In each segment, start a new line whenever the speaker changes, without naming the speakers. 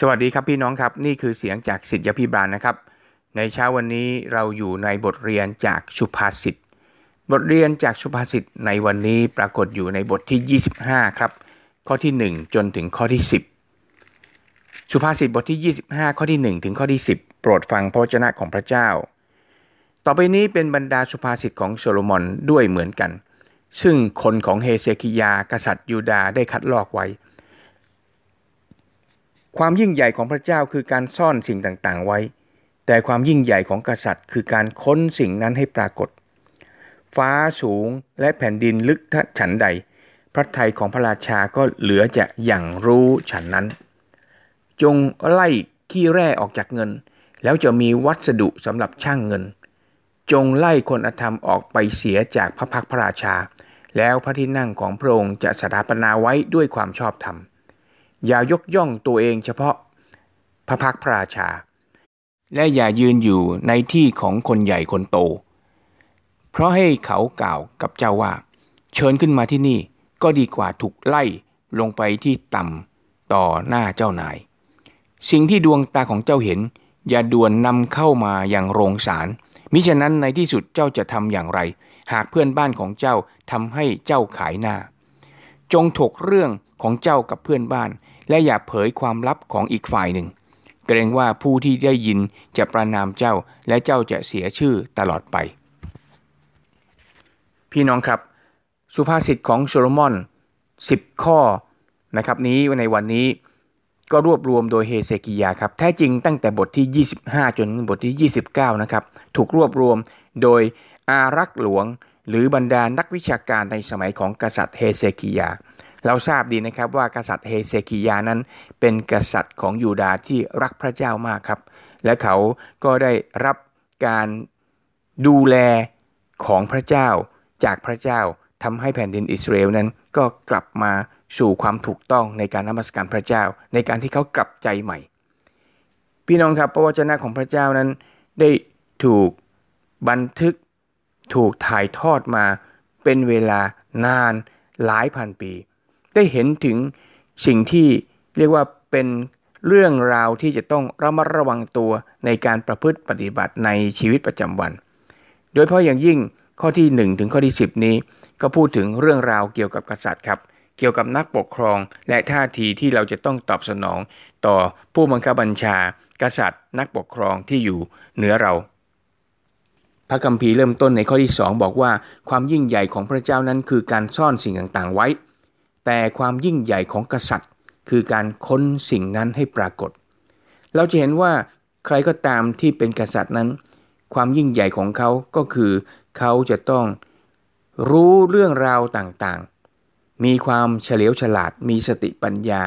สวัสดีครับพี่น้องครับ นี่คือเสียงจากสิทธิพิบาลนะครับ ในเช้าวันนี้เราอยู่ในบทเรียนจากสุภาษิตบทเรียนจากสุภาษิตในวันนี้ปรากฏอยู่ในบทที่ 25 ครับ ข้อที่ 1 จนถึงข้อที่ 10 สุภาษิตบทที่ 25 ข้อที่ 1 ถึงข้อที่ 10 โปรดฟังพระวจนะของพระเจ้า ต่อไปนี้เป็นบรรดาสุภาษิตของโซโลมอนด้วยเหมือนกัน ซึ่งคนของเฮเซคิยากษัตริย์ยูดาได้คัดลอกไว้ ความยิ่งใหญ่ของพระเจ้าคือการซ่อนสิ่งต่างๆไว้ แต่ความยิ่งใหญ่ของกษัตริย์ คือการค้นสิ่งนั้นให้ปรากฏ ฟ้าสูงและแผ่นดินลึกทัฉันใด พระทัยของพระราชาก็เหลือจะอย่างรู้ฉันนั้น จงไล่ขี้แร่ออกจากเงิน แล้วจะมีวัสดุสำหรับช่างเงิน จงไล่คนอธรรมออกไปเสียจากพระพักพระราชา แล้วพระที่นั่งของพระองค์จะสถาปนาไว้ด้วยความชอบธรรม อย่ายกย่องตัวเองเฉพาะพระพักพระราชา และอย่ายืนอยู่ในที่ของคนใหญ่คนโต เพราะให้เขากล่าวกับเจ้าว่า เชิญขึ้นมาที่นี่ก็ดีกว่าถูกไล่ลงไปที่ต่ำต่อหน้าเจ้านาย สิ่งที่ดวงตาของเจ้าเห็น อย่าด่วนนำเข้ามาอย่างโรงสารมิฉะนั้นในที่สุดเจ้าจะทำอย่างไร หากเพื่อนบ้านของเจ้าทำให้เจ้าขายหน้า จงถกเรื่องของเจ้ากับเพื่อนบ้าน และอย่าเผยความลับของอีกฝ่ายหนึ่ง เกรงว่าผู้ที่ได้ยินจะประนามเจ้าและเจ้าจะเสียชื่อตลอดไป พี่น้องครับ สุภาษิตของโซโลมอน 10 ข้อนะครับนี้ในวันนี้ก็รวบรวมโดยเฮเซกิยาครับ แท้จริงตั้งแต่บทที่ 25 จนบทที่ 29 นะครับ ถูกรวบรวมโดยอารักษ์หลวง หรือบรรดานักวิชาการในสมัยของกษัตริย์เฮเซกิยา เราทราบดีนะครับว่ากษัตริย์เฮเซคิยานั้น เป็นกษัตริย์ของยูดาห์ที่รักพระเจ้ามากครับ และเขาก็ได้รับการดูแลของพระเจ้าจากพระเจ้าทำให้แผ่นดินอิสราเอลนั้นก็กลับมาสู่ความถูกต้องในการนมัสการพระเจ้า ในการที่เขากลับใจใหม่ พี่น้องครับพระวจนะของพระเจ้านั้น ได้ถูกบันทึกถูกถ่ายทอดมาเป็นเวลานานหลายพันปี ได้เห็นถึงสิ่งที่เรียกว่าเป็นเรื่องราวที่จะต้องระมัดระวังตัวในการประพฤติปฏิบัติในชีวิตประจำวัน โดยเฉพาะอย่างยิ่งข้อที่ 1 ถึงข้อที่ 10 นี้ ก็พูดถึงเรื่องราวเกี่ยวกับกษัตริย์ครับ เกี่ยวกับนักปกครอง และท่าทีที่เราจะต้องตอบสนอง ต่อผู้บังคับบัญชา กษัตริย์ นักปกครองที่อยู่เหนือเรา พระคัมภีร์เริ่มต้นในข้อที่ 2 บอกว่าความยิ่งใหญ่ของพระเจ้านั้นคือการซ่อนสิ่งต่างๆไว้ แต่ความยิ่งใหญ่ของกษัตริย์ คือการค้นสิ่งนั้นให้ปรากฏ เราจะเห็นว่าใครก็ตามที่เป็นกษัตริย์นั้น ความยิ่งใหญ่ของเขาก็คือเขาจะต้องรู้เรื่องราวต่างๆ มีความเฉลียวฉลาด มีสติปัญญา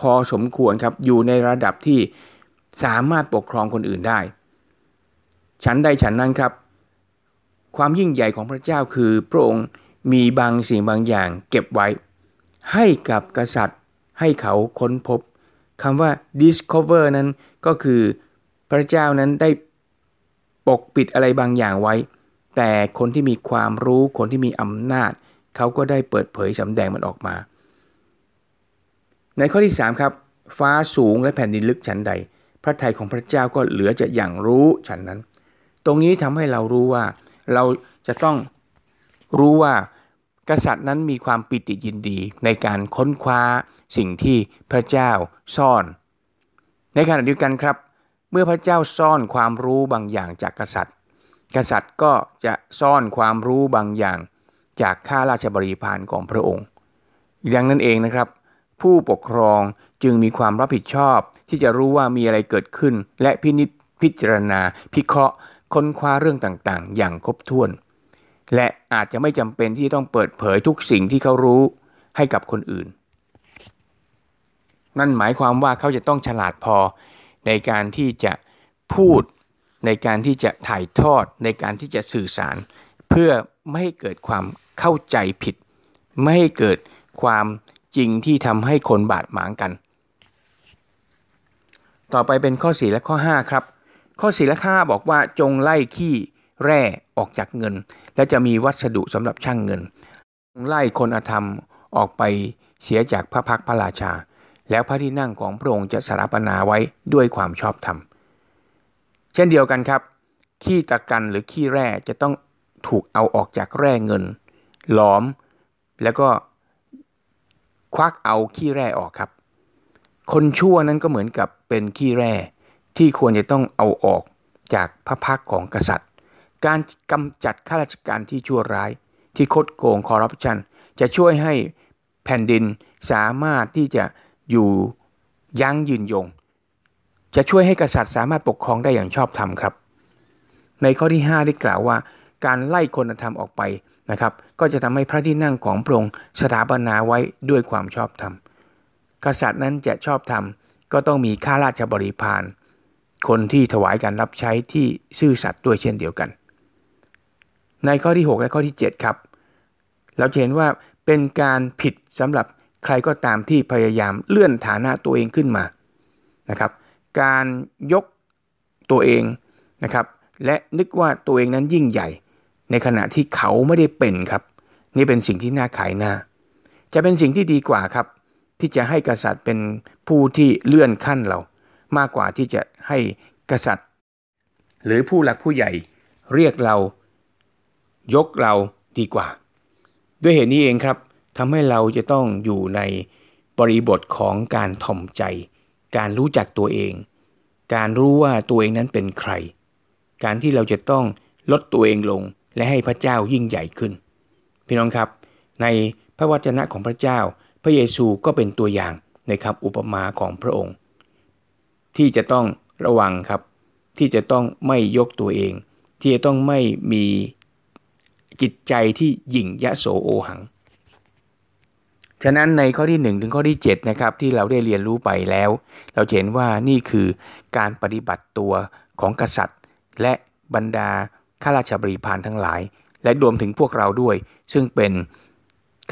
พอสมควรครับ อยู่ในระดับที่สามารถปกครองคนอื่นได้ ฉันใดฉันนั้นครับ ความยิ่งใหญ่ของพระเจ้าคือพระองค์มีบางสิ่งบางอย่างเก็บไว้ ให้กับกษัตริย์ ให้เขาค้นพบคำว่า discover นั้นก็คือพระเจ้านั้นได้ปกปิดอะไรบางอย่างไว้ แต่คนที่มีความรู้คนที่มีอำนาจ เขาก็ได้เปิดเผยสำแดงมันออกมา ในข้อที่ 3 ครับ ฟ้าสูงและแผ่นดินลึกฉันใด พระทัยของพระเจ้าก็เหลือจะอย่างรู้ฉันนั้น ตรงนี้ทำให้เรารู้ว่า เราจะต้องรู้ว่า กษัตริย์นั้นมีความปิติยินดีในการค้นคว้าสิ่งที่พระเจ้าซ่อน ในขณะเดียวกันครับ เมื่อพระเจ้าซ่อนความรู้บางอย่างจากกษัตริย์ กษัตริย์ก็จะซ่อนความรู้บางอย่างจากข้าราชบริพารของพระองค์ดังนั้นเองนะครับ ผู้ปกครองจึงมีความรับผิดชอบที่จะรู้ว่ามีอะไรเกิดขึ้น และพินิจพิจารณา พิเคราะห์ค้นคว้าเรื่องต่างๆ อย่างครบถ้วน และอาจจะไม่จำเป็นที่ต้องเปิดเผยทุกสิ่งที่เขารู้ให้กับคนอื่น นั่นหมายความว่าเขาจะต้องฉลาดพอในการที่จะพูดในการที่จะถ่ายทอดในการที่จะสื่อสาร เพื่อไม่ให้เกิดความเข้าใจผิด ไม่ให้เกิดความจริงที่ทำให้คนบาดหมางกัน ต่อไปเป็นข้อ 4 และข้อ 5 ครับ ข้อ 4 และข้อ5บอกว่าจงไล่ขี้ แร่ออกจากเงิน และจะมีวัสดุสำหรับช่างเงิน ไล่คนอธรรมออกไปเสียจากพระพักพระราชา แล้วพระที่นั่งของพระองค์จะสถาปนาไว้ด้วยความชอบธรรม เช่นเดียวกันครับ ขี้ตะกันหรือขี้แร่จะต้องถูกเอาออกจากแร่เงิน หลอม แล้วก็ควักเอาขี้แร่ออกครับ คนชั่วนั้นก็เหมือนกับเป็นขี้แร่ที่ควรจะต้องเอาออกจากพระพักของกษัตริย์ การกำจัดข้าราชการที่ชั่วร้าย ที่คดโกงคอร์รัปชัน จะช่วยให้แผ่นดินสามารถที่จะอยู่ยั้งยืนยง จะช่วยให้กษัตริย์สามารถปกครองได้อย่างชอบธรรมครับ ในข้อที่ 5 ได้กล่าวว่า การไล่คนธรรมออกไปนะครับ ก็จะทำให้พระที่นั่งของพระองค์สถาปนาไว้ด้วยความชอบธรรม กษัตริย์นั้นจะชอบธรรมก็ต้องมีข้าราชบริพารคนที่ถวายการรับใช้ที่ซื่อสัตย์ด้วยเช่นเดียวกัน ในข้อที่ 6 และข้อที่ 7 ครับ เราเห็นว่าเป็นการผิดสำหรับใครก็ตามที่พยายามเลื่อนฐานะตัวเองขึ้นมานะครับ การยกตัวเองนะครับ และนึกว่าตัวเองนั้นยิ่งใหญ่ ในขณะที่เขาไม่ได้เป็นครับ นี่เป็นสิ่งที่น่าขายหน้า จะเป็นสิ่งที่ดีกว่าครับ ที่จะให้กษัตริย์เป็นผู้ที่เลื่อนขั้นเรา มากกว่าที่จะให้กษัตริย์ หรือผู้หลักผู้ใหญ่เรียกเรา ยกเราดีกว่า ด้วยเหตุนี้เองครับทำให้เราจะต้องอยู่ในบริบทของการถ่อมใจ การรู้จักตัวเอง การรู้ว่าตัวเองนั้นเป็นใคร การที่เราจะต้องลดตัวเองลงและให้พระเจ้ายิ่งใหญ่ขึ้น พี่น้องครับ ในพระวจนะของพระเจ้า พระเยซูก็เป็นตัวอย่างในคำอุปมาของพระองค์ ที่จะต้องระวังครับ ที่จะต้องไม่ยกตัวเอง ที่จะต้องไม่มี จิตใจที่หยิ่งยะโสโอหัง ฉะนั้นในข้อที่1ถึงข้อที่7นะครับที่เราได้เรียนรู้ไปแล้ว เราเห็นว่านี่คือการปฏิบัติตัวของกษัตริย์ และบรรดาข้าราชบริพารทั้งหลาย และรวมถึงพวกเราด้วย ซึ่งเป็น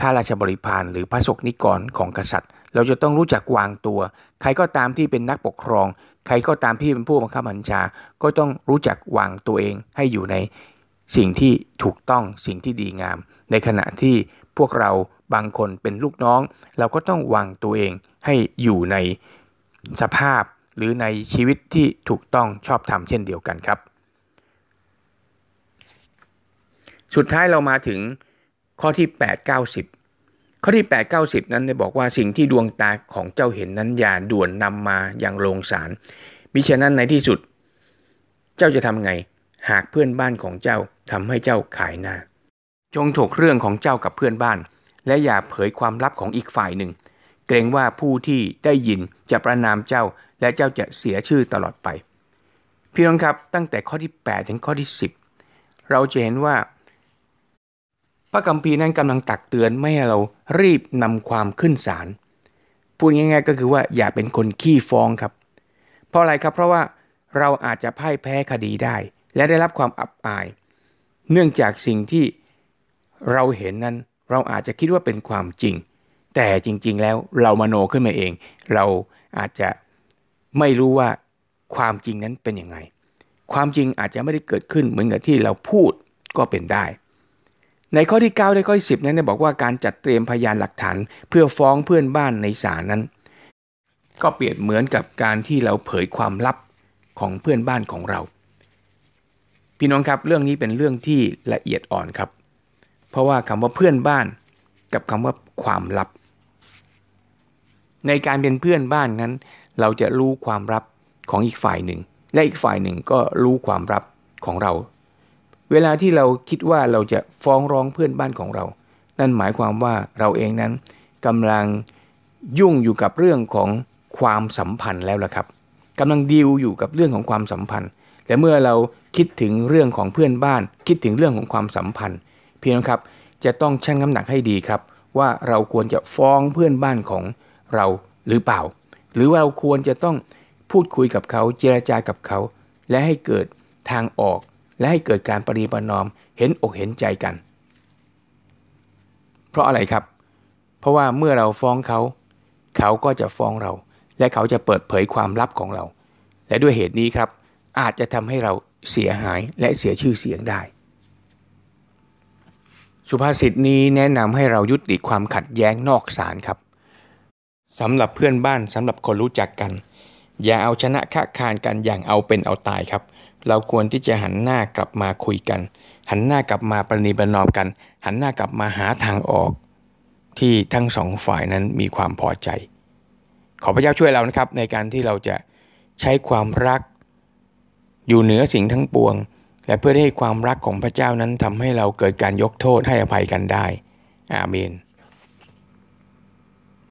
ข้าราชบริพารหรือพระสกนิกรของกษัตริย์ เราจะต้องรู้จักวางตัว ใครก็ตามที่เป็นนักปกครอง ใครก็ตามที่เป็นผู้บังคับบัญชา ก็ต้องรู้จักวางตัวเองให้อยู่ใน สิ่งที่ถูกต้องสิ่งที่ดีงาม ในขณะที่พวกเราบางคนเป็นลูกน้อง เราก็ต้องวางตัวเองให้อยู่ในสภาพหรือในชีวิตที่ถูกต้องชอบธรรมเช่นเดียวกันครับ สุดท้ายเรามาถึงข้อที่ 8 90 ข้อที่ 8 90 นั้นได้บอกว่าสิ่งที่ดวงตาของเจ้าเห็นนั้นอย่าด่วนนำมาอย่างโรงสารมิฉะนั้นในที่สุด เจ้าจะทำไง หากเพื่อนบ้านของเจ้า ทำให้เจ้าขายหน้า จงถกเรื่องของเจ้ากับเพื่อนบ้าน และอย่าเผยความลับของอีกฝ่ายหนึ่ง เกรงว่าผู้ที่ได้ยินจะประนามเจ้าและเจ้าจะเสียชื่อตลอดไป พี่น้องครับตั้งแต่ข้อที่ 8 ถึงข้อที่ 10 เราจะเห็นว่า พระกัมพีนั้นกำลังตักเตือนไม่ให้เรารีบนำความขึ้นศาลพูดง่ายๆก็คือว่าอย่าเป็นคนขี้ฟ้องครับ เพราะอะไรครับเพราะว่าเราอาจจะพ่ายแพ้คดีได้ และได้รับความอับอาย เนื่องจากสิ่งที่เราเห็นนั้นเราอาจจะคิดว่าเป็นความจริง แต่จริง ๆ แล้วเรามโนขึ้นมาเอง เราอาจจะไม่รู้ว่าความจริงนั้นเป็นยังไง ความจริงอาจจะไม่ได้เกิดขึ้นเหมือนกับที่เราพูดก็เป็นได้ ในข้อที่9ได้ข้อที่10 นั้นได้บอกว่าการจัดเตรียมพยานหลักฐานเพื่อฟ้องเพื่อนบ้านในศาลนั้น ก็เปรียบเหมือนกับการที่เราเผยความลับของเพื่อนบ้านของเรา พี่น้องครับเรื่องนี้เป็นเรื่องที่ละเอียดอ่อนครับ เพราะว่าคำว่าเพื่อนบ้านกับคำว่าความลับ ในการเป็นเพื่อนบ้านนั้น เราจะรู้ความลับของอีกฝ่ายหนึ่ง และอีกฝ่ายหนึ่งก็รู้ความลับของเรา เวลาที่เราคิดว่าเราจะฟ้องร้องเพื่อนบ้านของเรา นั่นหมายความว่าเราเองนั้นกำลังยุ่งอยู่กับเรื่องของความสัมพันธ์แล้วล่ะครับกำลังดิวอยู่กับเรื่องของความสัมพันธ์แต่เมื่อเรา คิดถึงเรื่องของเพื่อนบ้าน คิดถึงเรื่องของความสัมพันธ์ เพี่น้องครับจะต้องชั่งน้ำหนักให้ดีครับ ว่าเราควรจะฟ้องเพื่อนบ้านของเราหรือเปล่า หรือว่าเราควรจะต้องพูดคุยกับเขาเจรจากับเขา และให้เกิดทางออก และให้เกิดการปรีประนอมเห็นอกเห็นใจกัน เพราะอะไรครับ เพราะว่าเมื่อเราฟ้องเขา เขาก็จะฟ้องเรา และเขาจะเปิดเผยความลับของเรา และด้วยเหตุนี้ครับ อาจจะทำให้เราเสียหายและเสียชื่อเสียงได้ สุภาษิตนี้แนะนำให้เรายุติความขัดแย้งนอกศาลครับสำหรับเพื่อนบ้านสำหรับคนรู้จักกัน อย่าเอาชนะค้าคานกันอย่างเอาเป็นเอาตายครับ เราควรที่จะหันหน้ากลับมาคุยกัน หันหน้ากลับมาประนีประนอมกัน หันหน้ากลับมาหาทางออก ที่ทั้งสองฝ่ายนั้นมีความพอใจ ขอพระเจ้าช่วยเรานะครับในการที่เราจะใช้ความรัก อยู่เหนือสิ่งทั้งปวง และเพื่อให้ความรักของพระเจ้านั้นทำให้เราเกิดการยกโทษให้อภัยกันได้ อาเมน